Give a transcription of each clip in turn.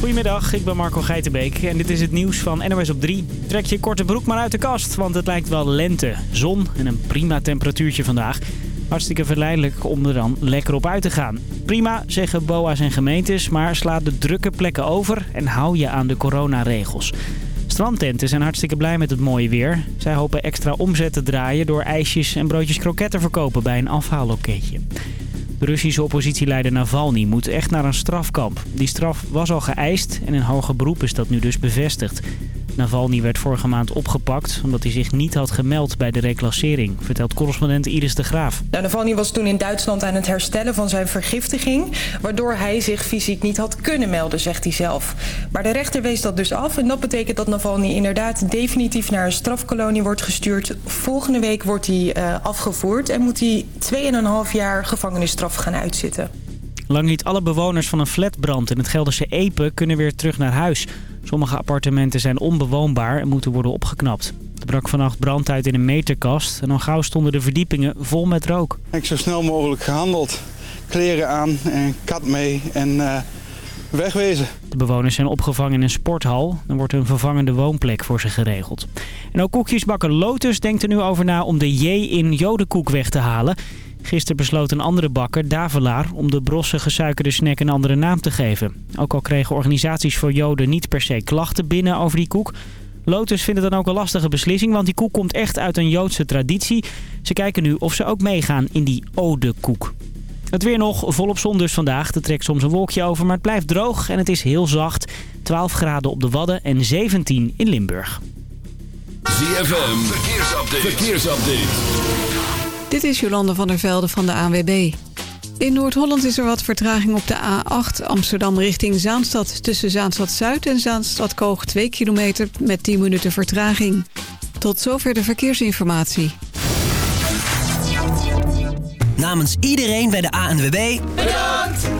Goedemiddag, ik ben Marco Geitenbeek en dit is het nieuws van NOS op 3. Trek je korte broek maar uit de kast, want het lijkt wel lente. Zon en een prima temperatuurtje vandaag. Hartstikke verleidelijk om er dan lekker op uit te gaan. Prima, zeggen BOA's en gemeentes, maar sla de drukke plekken over en hou je aan de coronaregels. Strandtenten zijn hartstikke blij met het mooie weer. Zij hopen extra omzet te draaien door ijsjes en broodjes kroketten verkopen bij een afhaalloketje. Russische oppositieleider Navalny moet echt naar een strafkamp. Die straf was al geëist en in hoger beroep is dat nu dus bevestigd. Navalny werd vorige maand opgepakt omdat hij zich niet had gemeld bij de reclassering, vertelt correspondent Iris de Graaf. Nou, Navalny was toen in Duitsland aan het herstellen van zijn vergiftiging, waardoor hij zich fysiek niet had kunnen melden, zegt hij zelf. Maar de rechter wees dat dus af en dat betekent dat Navalny inderdaad definitief naar een strafkolonie wordt gestuurd. Volgende week wordt hij uh, afgevoerd en moet hij 2,5 jaar gevangenisstraf gaan uitzitten. Lang niet alle bewoners van een flatbrand in het Gelderse Epe kunnen weer terug naar huis. Sommige appartementen zijn onbewoonbaar en moeten worden opgeknapt. Er brak vannacht brand uit in een meterkast en al gauw stonden de verdiepingen vol met rook. Ik zo snel mogelijk gehandeld. Kleren aan en kat mee en uh, wegwezen. De bewoners zijn opgevangen in een sporthal. Er wordt een vervangende woonplek voor ze geregeld. En ook koekjesbakker Lotus denkt er nu over na om de J in jodenkoek weg te halen. Gisteren besloot een andere bakker, Davelaar, om de brosse gesuikerde snack een andere naam te geven. Ook al kregen organisaties voor Joden niet per se klachten binnen over die koek. Lotus vindt het dan ook een lastige beslissing, want die koek komt echt uit een Joodse traditie. Ze kijken nu of ze ook meegaan in die ode-koek. Het weer nog, volop zon dus vandaag. Er trekt soms een wolkje over, maar het blijft droog en het is heel zacht. 12 graden op de Wadden en 17 in Limburg. ZFM, verkeersupdate. verkeersupdate. Dit is Jolande van der Velde van de ANWB. In Noord-Holland is er wat vertraging op de A8 Amsterdam richting Zaanstad... tussen Zaanstad-Zuid en Zaanstad-Koog 2 kilometer met 10 minuten vertraging. Tot zover de verkeersinformatie. Namens iedereen bij de ANWB... Bedankt!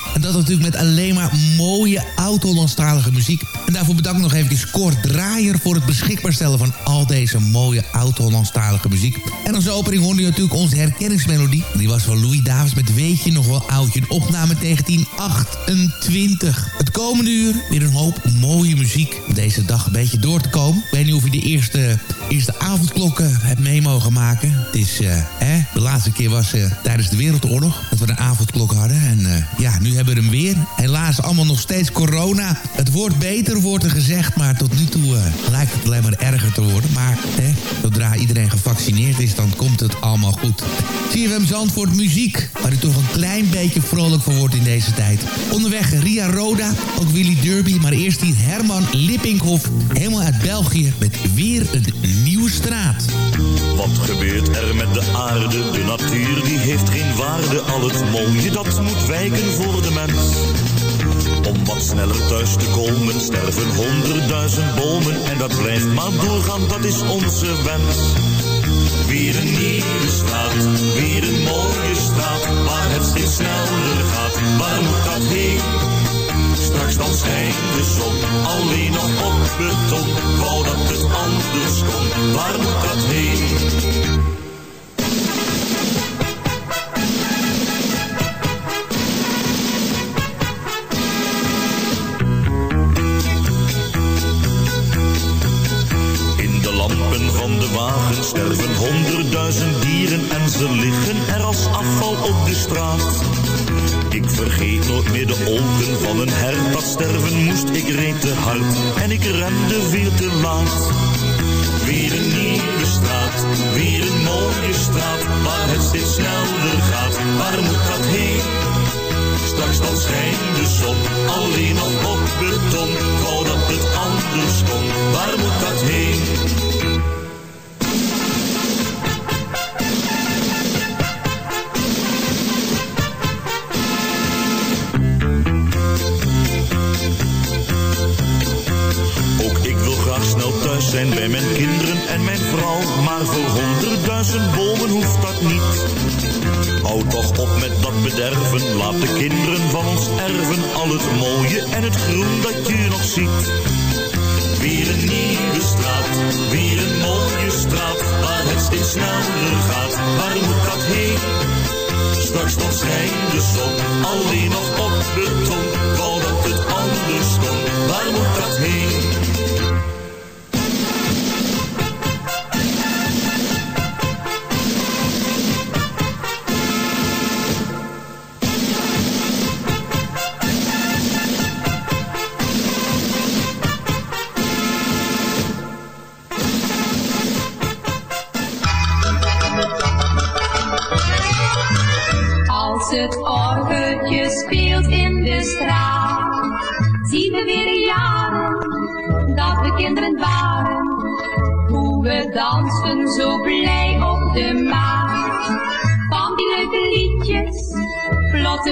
En dat natuurlijk met alleen maar mooie oud-Hollandstalige muziek. En daarvoor bedank ik nog even Kort Draaier... voor het beschikbaar stellen van al deze mooie oud-Hollandstalige muziek. En als opening hoorde je natuurlijk onze herkenningsmelodie. Die was van Louis Davis met Weet je nog wel oudje. Een opname 1928. Het komende uur weer een hoop mooie muziek. Om deze dag een beetje door te komen. Ik weet niet of je de eerste, eerste avondklokken hebt mee mogen maken. Het is, uh, hè, de laatste keer was uh, tijdens de Wereldoorlog dat we een avondklok hadden. En uh, ja, nu hebben we hem weer. Helaas allemaal nog steeds corona. Het wordt beter, wordt er gezegd. Maar tot nu toe lijkt het alleen maar erger te worden. Maar hè, zodra iedereen gevaccineerd is, dan komt het allemaal goed. CFM Zandvoort muziek, waar u toch een klein beetje vrolijk voor wordt in deze tijd. Onderweg Ria Roda, ook Willy Derby, maar eerst hier Herman Lippinghoff, helemaal uit België, met weer een nieuwe Wat gebeurt er met de aarde? De natuur die heeft geen waarde, al het mooie dat moet wijken voor de mens. Om wat sneller thuis te komen sterven honderdduizend bomen en dat blijft maar doorgaan, dat is onze wens. Weer een nieuwe straat, weer een mooie straat, waar het steeds sneller gaat. Waar moet dat heen? Straks dan schijnt de zon alleen nog op beton. Wou dat het anders kon, waar moet dat heen? De wagen sterven honderdduizend dieren en ze liggen er als afval op de straat. Ik vergeet nooit meer de ogen van een hert dat sterven moest. Ik reed te hard en ik rende veel te laat. Weer een nieuwe straat, weer een mooie straat, waar het steeds sneller gaat. Waar moet dat heen? Straks dan schijnt de zon alleen nog op beton. Wou dat het anders kon, waar moet dat heen? Zijn bij mijn kinderen en mijn vrouw. Maar voor honderdduizend bomen hoeft dat niet. Houd toch op met dat bederven, laat de kinderen van ons erven. Al het mooie en het groen dat je nog ziet. Weer een nieuwe straat, weer een mooie straat. Waar het steeds sneller gaat, waar moet dat heen? Straks dan schijnt de zon alleen nog op beton. Wou dat het anders kon, waar moet dat heen?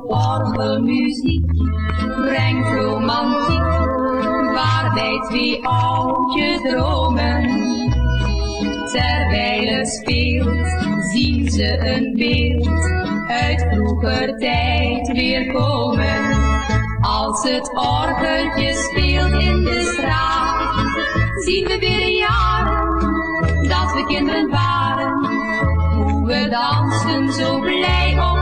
Orgelmuziek brengt romantiek, waarbij twee oudjes dromen. Terwijl het speelt, zien ze een beeld uit vroeger tijd weer komen. Als het orgeltje speelt in de straat, zien we weer de jaren dat we kinderen waren. Hoe we dansten zo blij op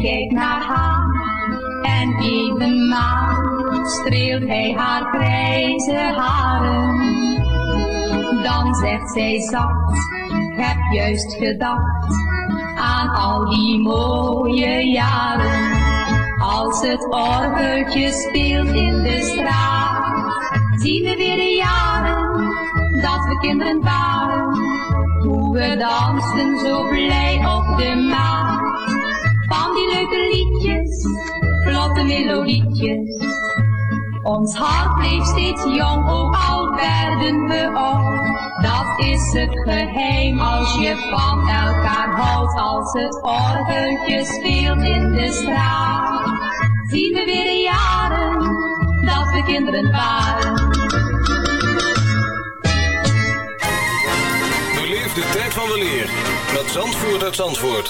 kijkt naar haar en even maar streelt hij haar grijze haren. Dan zegt zij zacht, heb juist gedacht aan al die mooie jaren. Als het orgeltje speelt in de straat, zien we weer de jaren dat we kinderen waren. Hoe we dansten zo blij op de maat van die leuke liedjes, vlotte melodietjes. Ons hart bleef steeds jong, ook al werden we oud. Dat is het geheim als je van elkaar houdt. Als het orgeltje speelt in de straat. Zien we weer de jaren dat we kinderen waren. Beleef de tijd van de leer met Zandvoort uit Zandvoort.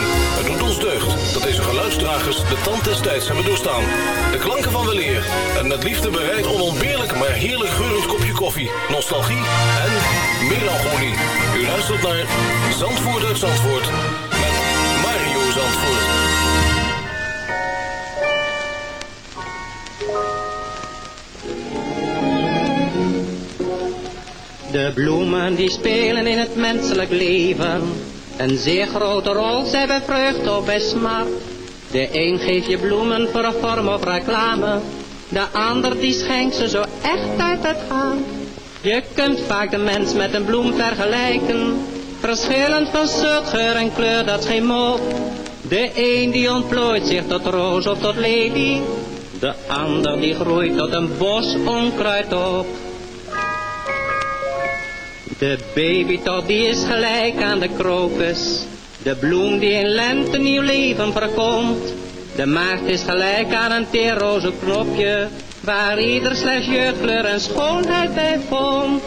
Deugd dat deze geluidsdragers de tand des tijds hebben doorstaan. De klanken van weleer en met liefde bereid onontbeerlijk maar heerlijk geurend kopje koffie, nostalgie en melancholie. U luistert naar Zandvoort uit Zandvoort met Mario Zandvoort. De bloemen die spelen in het menselijk leven een zeer grote rol, zij bij vreugde of bij smart. De een geeft je bloemen voor een vorm of reclame, de ander die schenkt ze zo echt uit het hart. Je kunt vaak de mens met een bloem vergelijken, verschillend van soort, geur en kleur, dat geen mop. De een die ontplooit zich tot roos of tot lelie, de ander die groeit tot een bos onkruid op. De babytop die is gelijk aan de krokus, de bloem die in lente nieuw leven verkomt. De maagd is gelijk aan een teerroze knopje, waar ieder slechts jeugdkleur en schoonheid bij vond.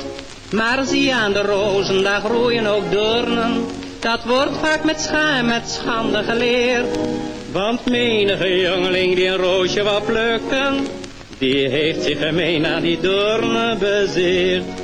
Maar zie aan de rozen, daar groeien ook doornen, dat wordt vaak met schaam, met schande geleerd. Want menige jongeling die een roosje wou plukken, die heeft zich gemeen aan die doornen bezeerd.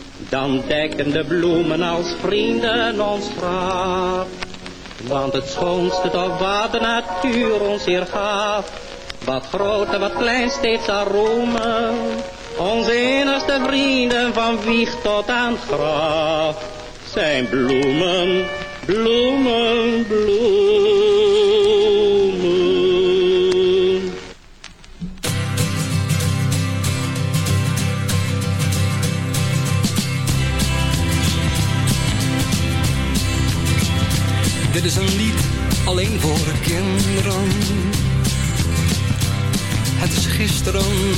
dan dekken de bloemen als vrienden ons graf. Want het schoonste toch wat de natuur ons hier gaf, wat groot en wat klein steeds zal roemen. Onze innerste vrienden van wieg tot aan graf, zijn bloemen, bloemen, bloemen.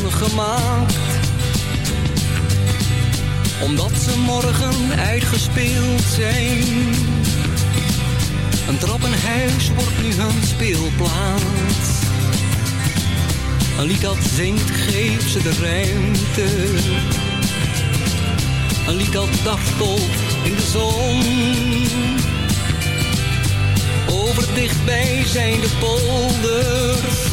Gemaakt. Omdat ze morgen uitgespeeld zijn. Een trappenhuis wordt nu hun speelplaats. Een lied dat zingt, geeft ze de ruimte. Een lied dat dartelt in de zon. Over dichtbij zijn de polders.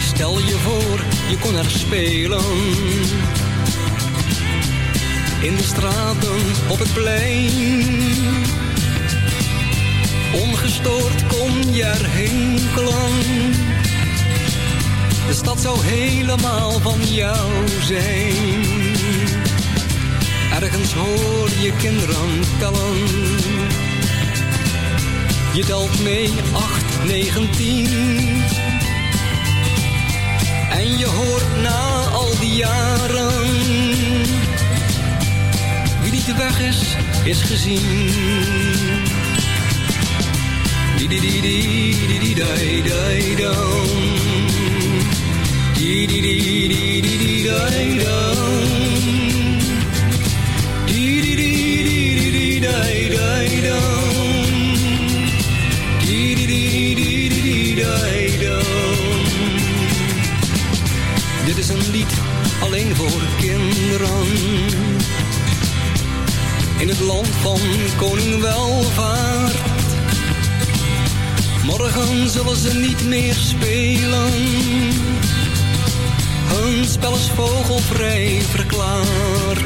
Stel je voor, je kon er spelen. In de straten, op het plein. De stad zou helemaal van jou zijn. Ergens hoor je kinderen tellen. Je telt mee 8, 19. En je hoort na al die jaren. Wie niet weg is, is gezien. Di di di di di di. Di di Dit is een lied alleen voor kinderen. In het land van koning welvaart. Morgen zullen ze niet meer spelen. Hun spel is vogelvrij verklaard.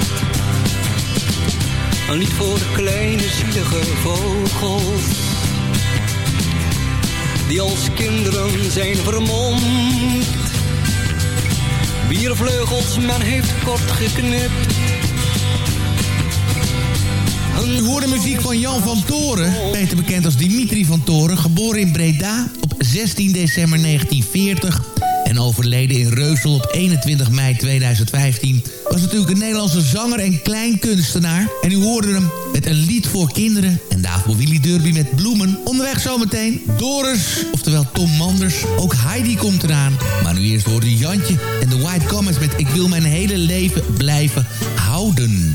Een lied voor kleine zielige vogels. Die als kinderen zijn vermomd. Biervleugels men heeft kort geknipt. U hoorde muziek van Jan van Toren, beter bekend als Dimitri van Toren, geboren in Breda op 16 december 1940 en overleden in Reusel op 21 mei 2015. Was natuurlijk een Nederlandse zanger en kleinkunstenaar. En u hoorde hem met een lied voor kinderen. En daarvoor Willy Derby met bloemen. Onderweg zometeen Doris, oftewel Tom Manders. Ook Heidi komt eraan. Maar nu eerst hoorde Jantje en de White Comets met Ik wil mijn hele leven blijven houden.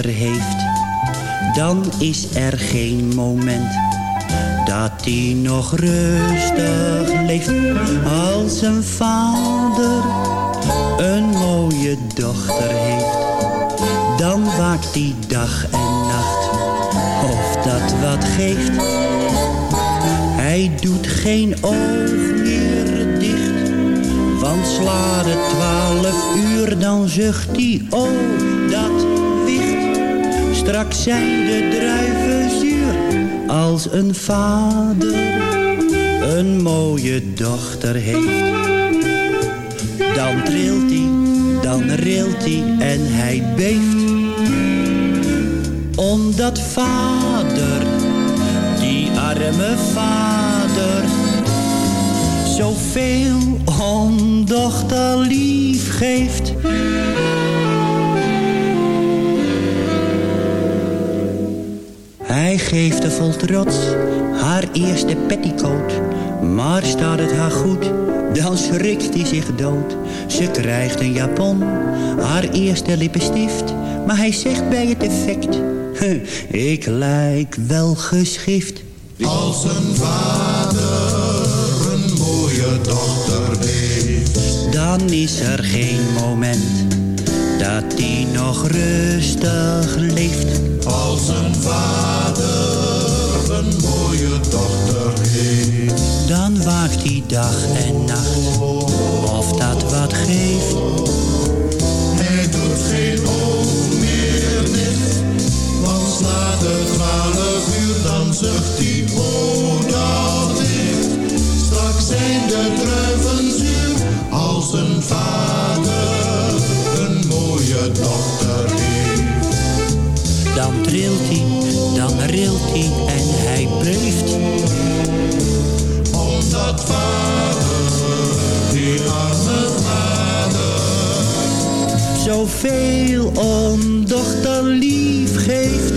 Heeft, dan is er geen moment dat hij nog rustig leeft. Als een vader een mooie dochter heeft, dan waakt hij dag en nacht, of dat wat geeft. Hij doet geen oog meer dicht, want slaat het twaalf uur, dan zucht hij, wicht. Straks zijn de druiven zuur, als een vader een mooie dochter heeft. Dan trilt hij, dan rilt hij en hij beeft. Omdat vader, die arme vader, zoveel om dochter lief geeft. Geeft vol trots haar eerste petticoat. Maar staat het haar goed, dan schrikt hij zich dood. Ze krijgt een japon, haar eerste lippenstift. Maar hij zegt bij het effect, ik lijk wel geschift. Als een vader een mooie dochter heeft. Dan is er geen moment dat hij nog rustig leeft. Als een vader een mooie dochter heeft. Dan waakt hij dag en nacht, of dat wat geeft. Hij doet geen oog meer dicht, want slaat het twaalf uur, dan zucht hij, en hij breeft. Omdat vader, die arme vader, zoveel om dochter lief geeft.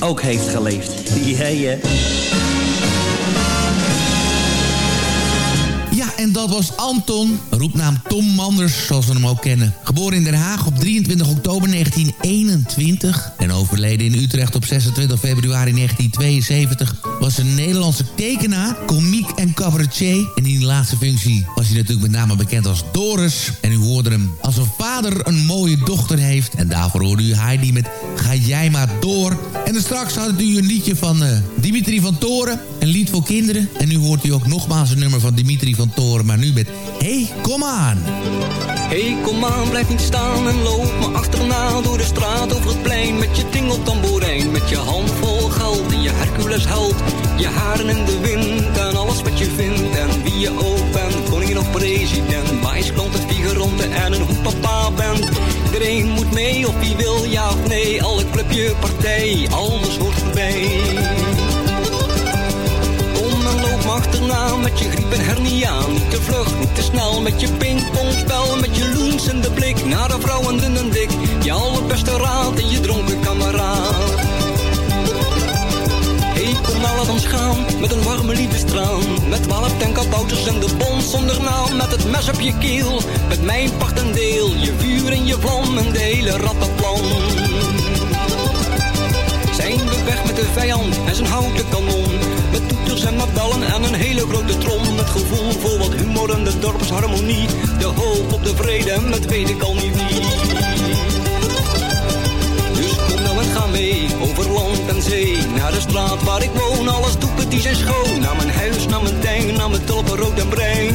Ook heeft geleefd. Ja. Ja, en dat was Anton, roepnaam Tom Manders, zoals we hem ook kennen. Geboren in Den Haag op 23 oktober 1921 en overleden in Utrecht op 26 februari 1972... was een Nederlandse tekenaar, komiek en cabaretier. En in die laatste functie was hij natuurlijk met name bekend als Doris. En u hoorde hem als een vader een mooie dochter heeft. En daarvoor hoorde u Heidi met Ga jij maar door. En dan straks had u een liedje van eh, Dimitri van Toren, een lied voor kinderen. En nu hoort u ook nogmaals een nummer van Dimitri van Toren, maar nu met Hey, kom aan. Hey, kom aan, blijf niet staan en loop me achterna door de straat over het plein met je tingeltamboerijn, met je hand vol geld en je Hercules held, je haren in de wind en alles wat je vindt en wie je ook bent, koningin of president, wijsklant en figuranten en een hoe papa bent. Iedereen moet mee of wie wil ja of nee, alle clubje, partij, alles hoort erbij. Kom en loop achterna met je griep en hernia. Niet te vlug, niet te snel met je pingpongspel. Met je loens in de blik naar de vrouwen dun en dik. Je allerbeste raad en je dronken kameraad. Gaan met een warme liefdestraan. Met twaalf tenkabouters en de bons zonder naam. Met het mes op je keel, met mijn part en deel. Je vuur en je vlam en de hele rattenplan. Zijn we weg met de vijand en zijn houten kanon. Met toeters en mabellen en een hele grote trom. Het gevoel voor wat humor en de dorpsharmonie. De hoop op de vrede met weet ik al niet wie. Over land en zee. Naar de straat waar ik woon, alles doepeties en schoon. Naar mijn huis, naar mijn tuin, naar mijn tulpen rood en bruin.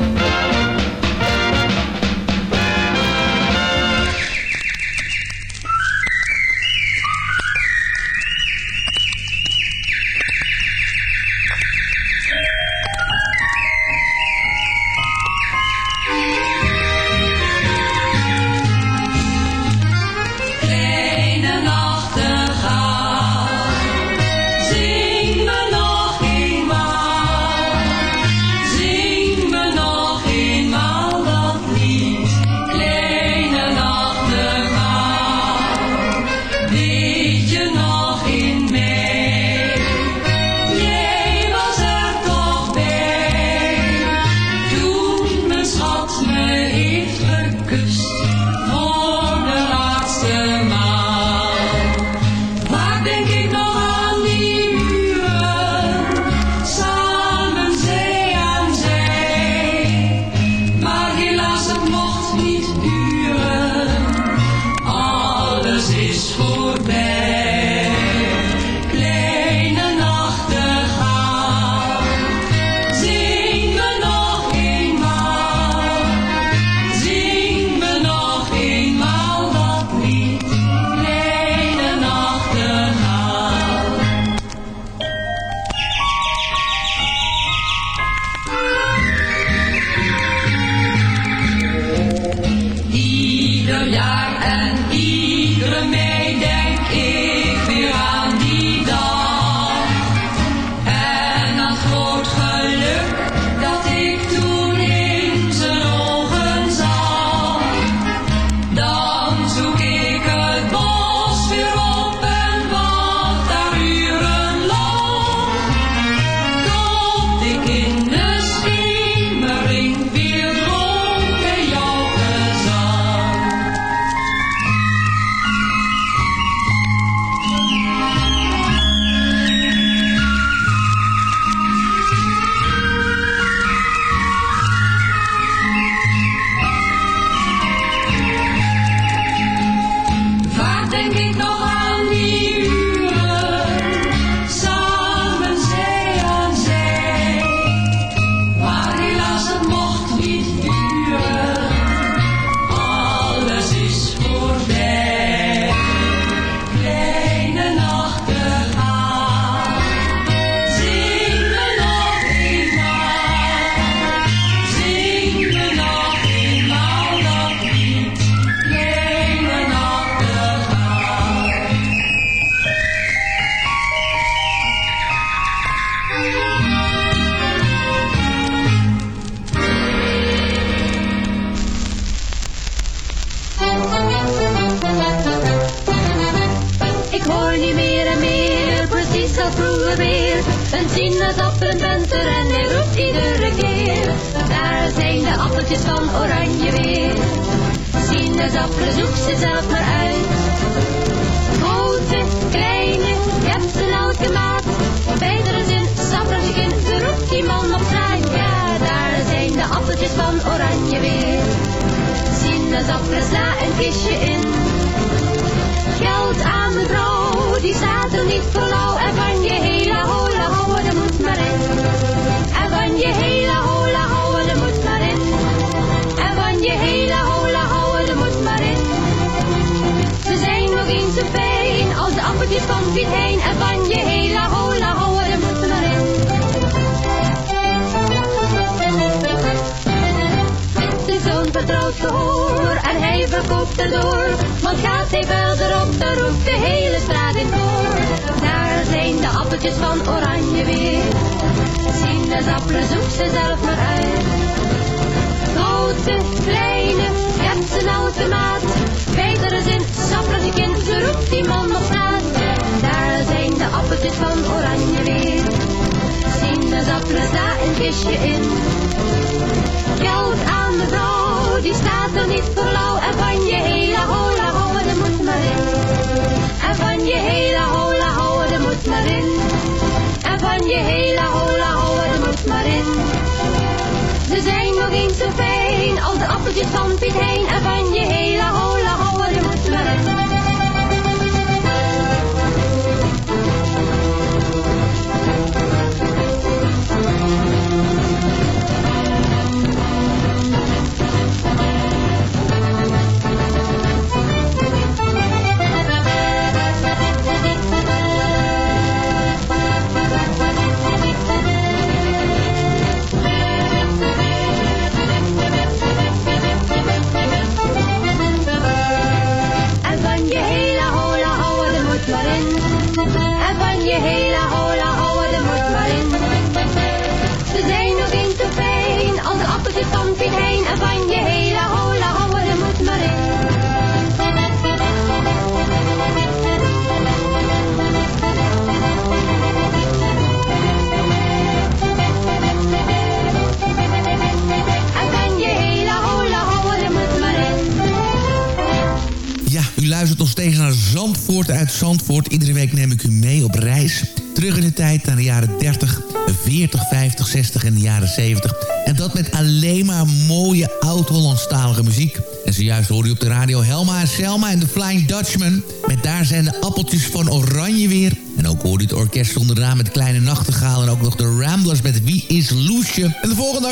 en hij roept iedere keer. Daar zijn de appeltjes van oranje weer. Sinaasappelen zoek ze zelf maar uit. Grote, kleine, je hebt ze elke maat. Bij de zin, je in, de roept die man nog straat. Ja, daar zijn de appeltjes van oranje weer. Sinaasappelen sla een kistje in. Geld aan de vrouw, die staat er niet voor lauw van Piet Hein. En van je hele hola houden, er moet maar in. De zoon vertrouwt gehoor en hij verkoopt erdoor. Want gaat hij verderop, dan roept de hele straat in koor. Daar zijn de appeltjes van oranje weer. Sinaasappelen, zoek ze zelf maar uit. Grote, kleine, je hebt ze in elke maat. Betere zin, sap als je kind, ze roept die man op straat. De appeltjes van oranje weer. Sinaasappelen, daar een kistje in. Geld aan de vrouw, die staat er niet voor lauw. En van je hele hola houden, er moet maar in. En van je hele hola houden, er moet maar in. En van je hele hola houden, er moet maar in. Ze zijn nog eens zo fijn als de appeltjes van Piet Hein. En van je hele hola houden, er moet maar in.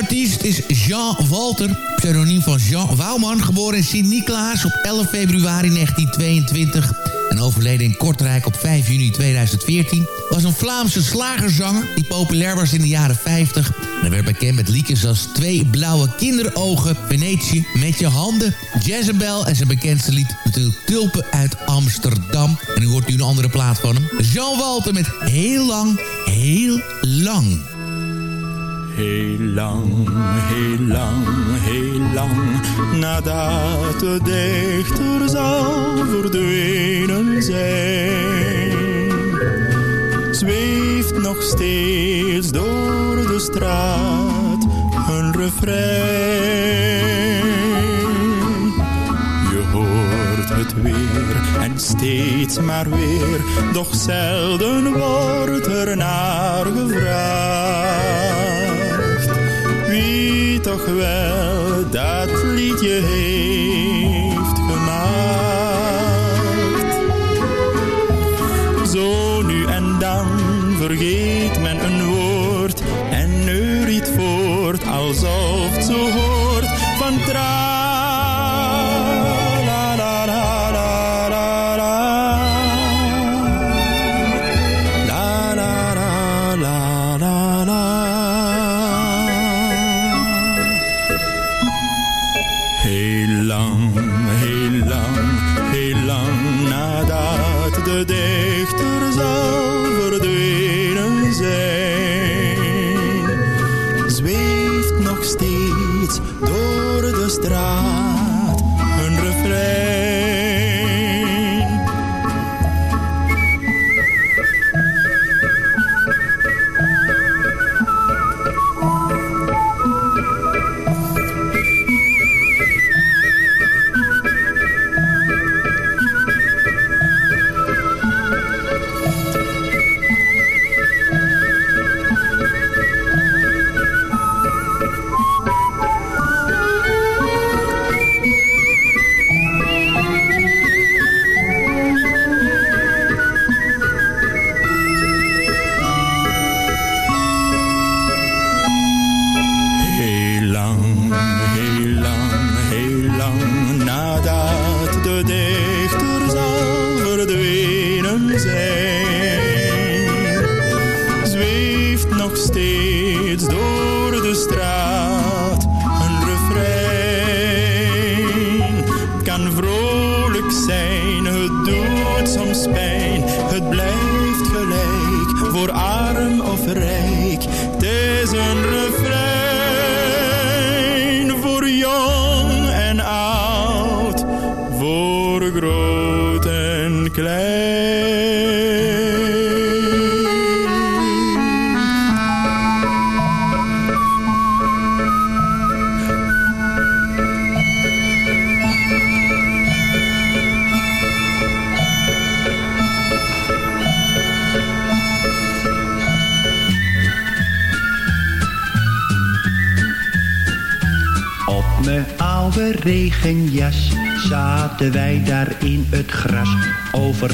Artiest is Jean Walter, pseudoniem van Jean Wouwman... geboren in Sint-Niklaas op 11 februari 1922 en overleden in Kortrijk op 5 juni 2014... was een Vlaamse slagerzanger die populair was in de jaren 50. En werd bekend met liedjes als Twee blauwe kinderogen, Venetië, Met je handen, Jezebel... en zijn bekendste lied natuurlijk Tulpen uit Amsterdam. En u hoort nu een andere plaat van hem. Jean Walter met Heel Lang, Heel Lang. Heel lang, heel lang, heel lang, nadat de dichter zal verdwenen zijn, zweeft nog steeds door de straat een refrein. Je hoort het weer en steeds maar weer, doch zelden wordt er naar gevraagd. Toch wel dat liedje heeft gemaakt. Zo nu en dan vergeet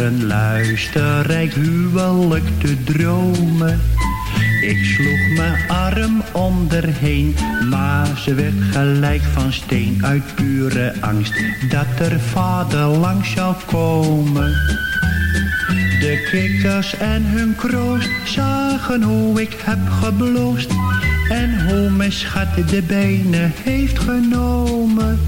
een luisterrijk huwelijk te dromen. Ik sloeg mijn arm onderheen, maar ze werd gelijk van steen uit pure angst dat er vader langs zou komen. De kikkers en hun kroost zagen hoe ik heb gebloosd en hoe mijn schat de benen heeft genomen.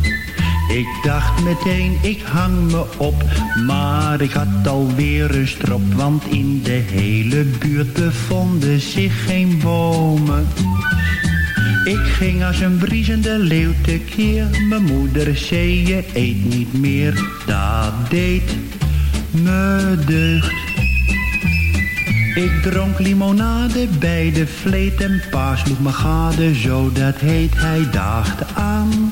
Ik dacht meteen, ik hang me op, maar ik had alweer een strop, want in de hele buurt bevonden zich geen bomen. Ik ging als een briesende leeuw tekeer, mijn moeder zei je eet niet meer, dat deed me deugd. Ik dronk limonade bij de vleet en pa sloeg me gade, zo dat heet hij dacht aan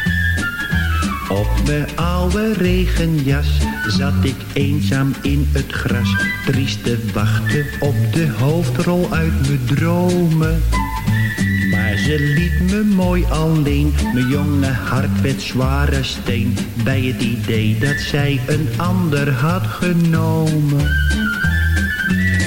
Op mijn oude regenjas zat ik eenzaam in het gras, triest te wachten op de hoofdrol uit mijn dromen. Maar ze liet me mooi alleen, mijn jonge hart werd zware steen, bij het idee dat zij een ander had genomen.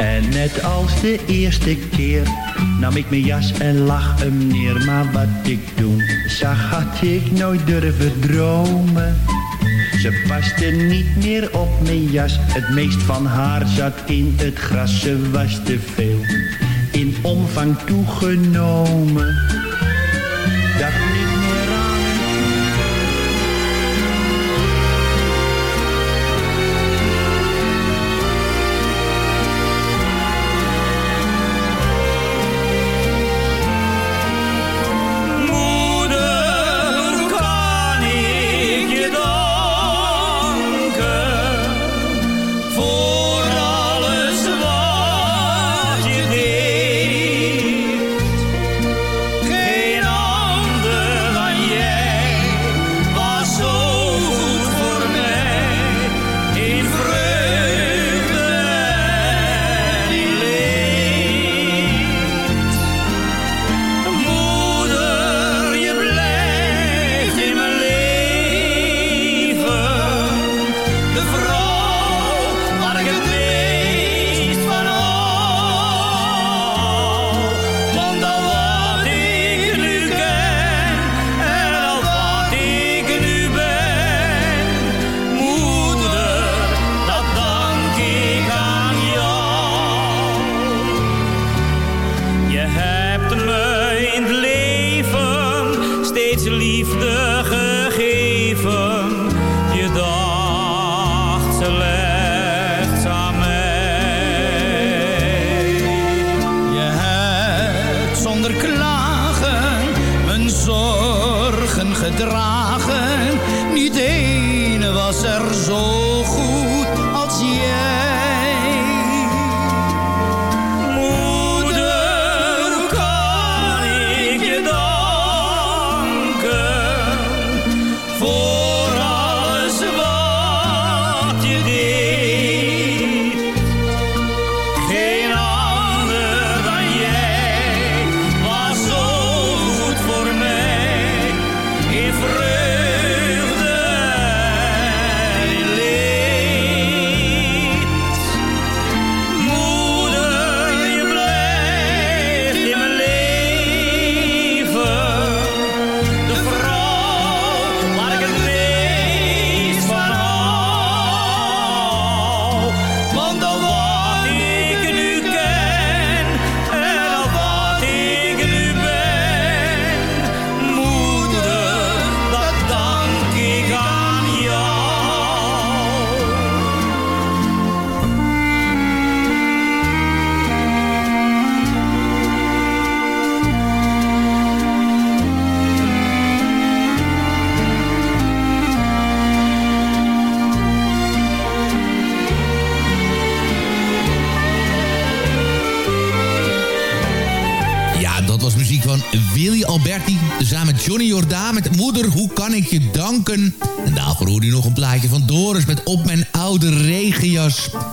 En net als de eerste keer nam ik mijn jas en lag hem neer. Maar wat ik toen zag had ik nooit durven dromen. Ze paste niet meer op mijn jas, het meest van haar zat in het gras. Ze was te veel in omvang toegenomen.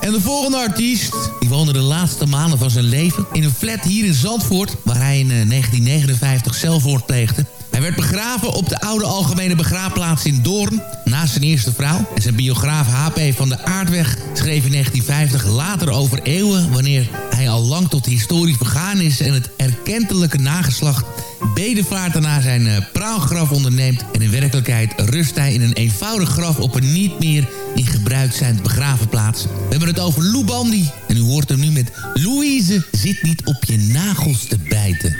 En de volgende artiest, die woonde de laatste maanden van zijn leven... in een flat hier in Zandvoort, waar hij in eh, 1959 zelfmoord pleegde. Hij werd begraven op de oude algemene begraafplaats in Doorn... naast zijn eerste vrouw. En zijn biograaf H.P. van de Aardweg schreef in 1950 later over eeuwen... wanneer hij al lang tot historisch begaan is... en het erkentelijke nageslacht bedevaart naar zijn eh, praalgraf onderneemt... en in werkelijkheid rust hij in een eenvoudig graf... op een niet meer in gebruik zijn begravenplaats. We hebben het over Lou Bandy. En u hoort hem nu met Louise zit niet op je nagels te bijten.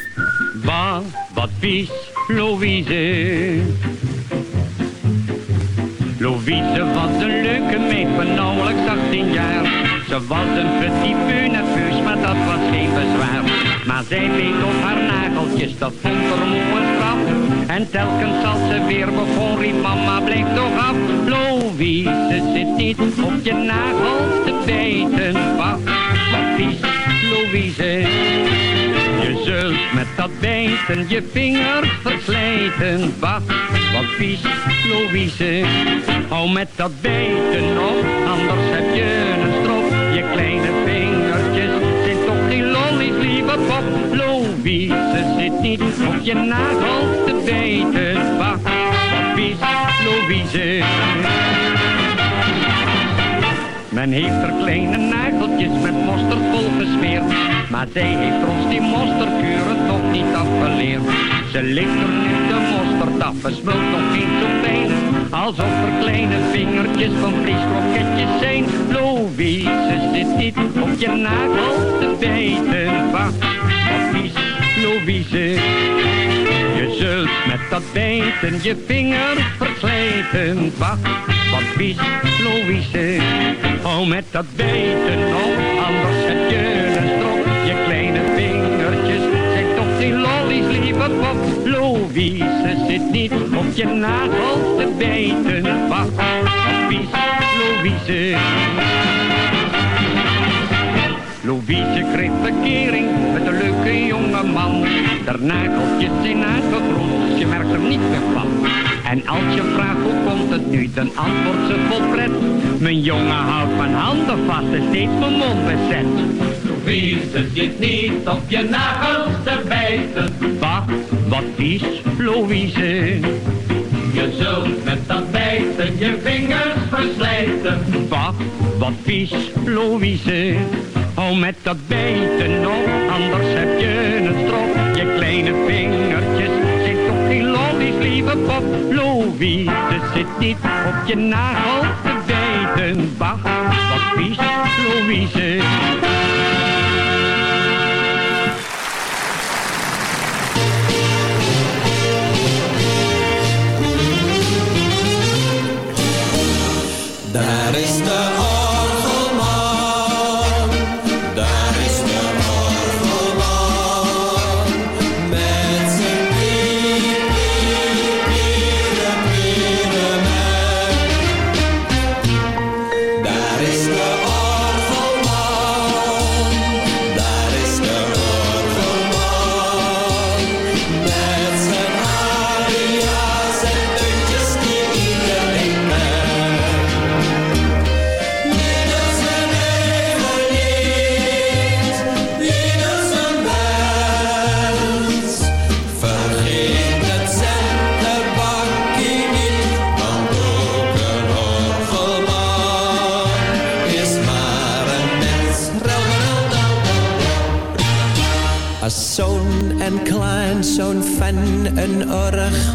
Bah, wat vies, Louise. Louise was een leuke meid van nauwelijks 18 jaar. Ze was een petit peu nerveus, maar dat was geen bezwaar. Maar zij beet op haar nageltjes, dat vond er moe een straf. En telkens als ze weer begon, riep mama, blijf toch af. Louise zit niet op je nagels te bijten. Bah, wat vies, Louise. Je zult met dat bijten je vingers verslijten. Bah, wat vies, Louise. Hou met dat bijten op, anders heb je Louise zit niet op je nagels te bijten. Bah, wat vies, Louise. Men heeft er kleine nageltjes met mosterd vol gesmeerd. Maar zij heeft ons die mosterdkuren toch niet afgeleerd. Ze ligt er nu de mosterd af, en smult nog niet zo fijn. Alsof er kleine vingertjes van vleeskroketjes zijn. Louise zit niet op je nagels te bijten. Bah, wat Louise. Je zult met dat bijten je vinger verslijten. Bah, wat vies, Louise. Hou met dat bijten op, anders heb je een strop. Je kleine vingertjes zijn toch geen lollies, lieve pop. Louise zit niet op je nagels te bijten. Bah, wat vies, Louise. Louise kreeg verkering met een leuke jonge man. Der nageltjes zijn uitgegroeid, dus je merkt er niet meer van. En als je vraagt hoe komt het nu, dan antwoordt ze vol pret. Mijn jongen houdt mijn handen vast en steeds mijn mond bezet. Louise zit niet op je nagels te bijten. Bah, wat vies, Louise. Je zult met dat bijten je vingers verslijten. Bah, wat vies, Louise. Hou met dat bijten op, anders heb je een strop. Je kleine vingertjes zijn toch geen lollies, lieve pop. Louise zit niet op je nagel te bijten. Bah, wat vies, Louise.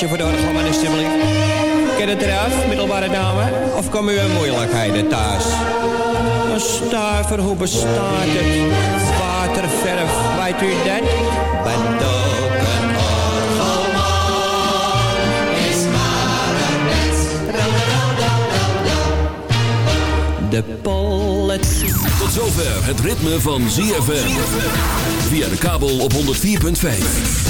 kleinigheidje voor de orgelman alsjeblieft. Ken het eraf, middelbare dame? Of komen u in moeilijkheden thuis? Een stuiver, hoe bestaat het? Waterverf, weet u dat? Bent ook een orgelman, is maar een mens. De politie. Tot zover het ritme van ZFM. Via de kabel op 104.5.